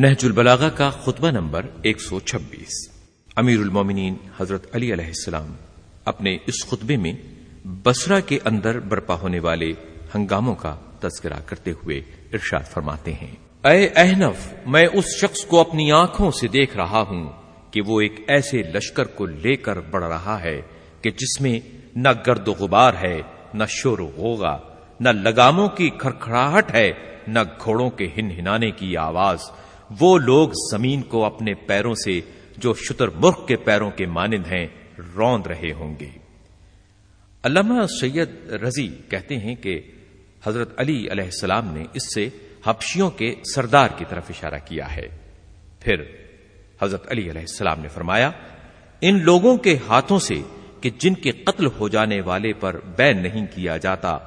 نہج البلاغہ کا خطبہ نمبر 126 امیر المومنین حضرت علی علیہ السلام اپنے اس خطبے میں بسرا کے اندر برپا ہونے والے ہنگاموں کا تذکرہ کرتے ہوئے ارشاد فرماتے ہیں۔ اے احنف، میں اس شخص کو اپنی آنکھوں سے دیکھ رہا ہوں کہ وہ ایک ایسے لشکر کو لے کر بڑھ رہا ہے کہ جس میں نہ گرد و غبار ہے، نہ شور و غوغا، نہ لگاموں کی کھڑکھڑاہٹ ہے، نہ گھوڑوں کے ہن ہنانے کی آواز وہ لوگ زمین کو اپنے پیروں سے جو شتر مرخ کے پیروں کے مانند ہیں، روند رہے ہوں گے۔ علامہ سید رضی کہتے ہیں کہ حضرت علی علیہ السلام نے اس سے حبشیوں کے سردار کی طرف اشارہ کیا ہے۔ پھر حضرت علی علیہ السلام نے فرمایا، ان لوگوں کے ہاتھوں سے کہ جن کے قتل ہو جانے والے پر بین نہیں کیا جاتا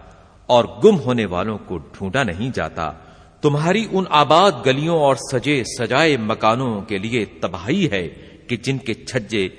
اور گم ہونے والوں کو ڈھونڈا نہیں جاتا تمہاری ان آباد گلیوں اور سجے سجائے مکانوں کے لیے تباہی ہے کہ جن کے چھجے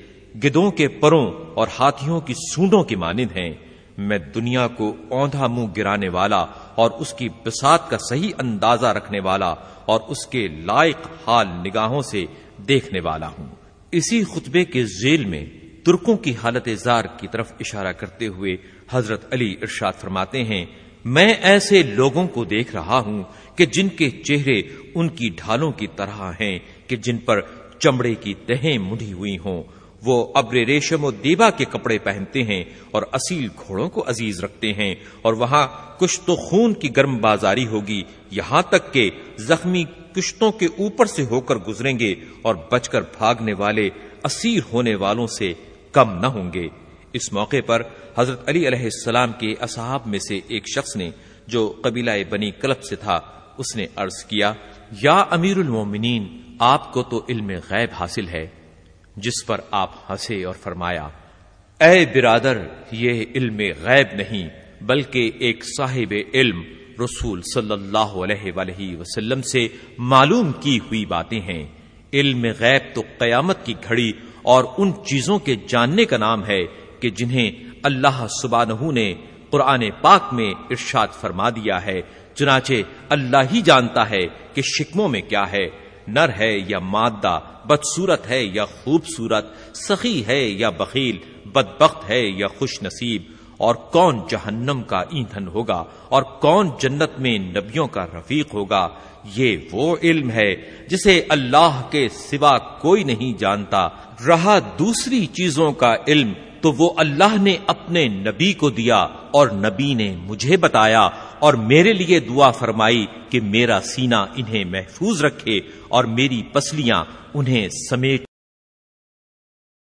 گدوں کے پروں اور ہاتھیوں کی سونڈوں کی مانند ہیں۔ میں دنیا کو اوندھا منہ گرانے والا اور اس کی بسات کا صحیح اندازہ رکھنے والا اور اس کے لائق حال نگاہوں سے دیکھنے والا ہوں۔ اسی خطبے کے ذیل میں ترکوں کی حالت زار کی طرف اشارہ کرتے ہوئے حضرت علی ارشاد فرماتے ہیں میں ایسے لوگوں کو دیکھ رہا ہوں کہ جن کے چہرے ان کی ڈھالوں کی طرح ہیں کہ جن پر چمڑے کی تہیں مڑی ہوئی ہوں۔ وہ ابر ریشم و دیبا کے کپڑے پہنتے ہیں اور اصیل گھوڑوں کو عزیز رکھتے ہیں اور وہاں کچھ تو خون کی گرم بازاری ہوگی۔ یہاں تک کہ زخمی کشتوں کے اوپر سے ہو کر گزریں گے اور بچ کر بھاگنے والے اسیر ہونے والوں سے کم نہ ہوں گے۔ اس موقع پر حضرت علی علیہ السلام کے اصحاب میں سے ایک شخص نے جو قبیلہ بنی کلب سے تھا، اس نے عرض کیا، یا امیر المومنین، آپ کو تو علم غیب حاصل ہے، جس پر آپ ہنسے اور فرمایا، اے برادر، یہ علم غیب نہیں، بلکہ ایک صاحب علم، رسول صلی اللہ علیہ وآلہ وسلم سے معلوم کی ہوئی باتیں ہیں۔ علم غیب تو قیامت کی گھڑی اور ان چیزوں کے جاننے کا نام ہے کہ جنہیں اللہ سبحانہ نے قرآن پاک میں ارشاد فرما دیا ہے، چنانچہ اللہ ہی جانتا ہے کہ شکموں میں کیا ہے، نر ہے یا مادہ، بدصورت ہے یا خوبصورت، سخی ہے یا بخیل، بدبخت ہے یا خوش نصیب، اور کون جہنم کا ایندھن ہوگا، اور کون جنت میں نبیوں کا رفیق ہوگا، یہ وہ علم ہے جسے اللہ کے سوا کوئی نہیں جانتا۔ رہا دوسری چیزوں کا علم تو وہ اللہ نے اپنے نبی کو دیا اور نبی نے مجھے بتایا اور میرے لیے دعا فرمائی کہ میرا سینہ انہیں محفوظ رکھے اور میری پسلیاں انہیں سمیٹ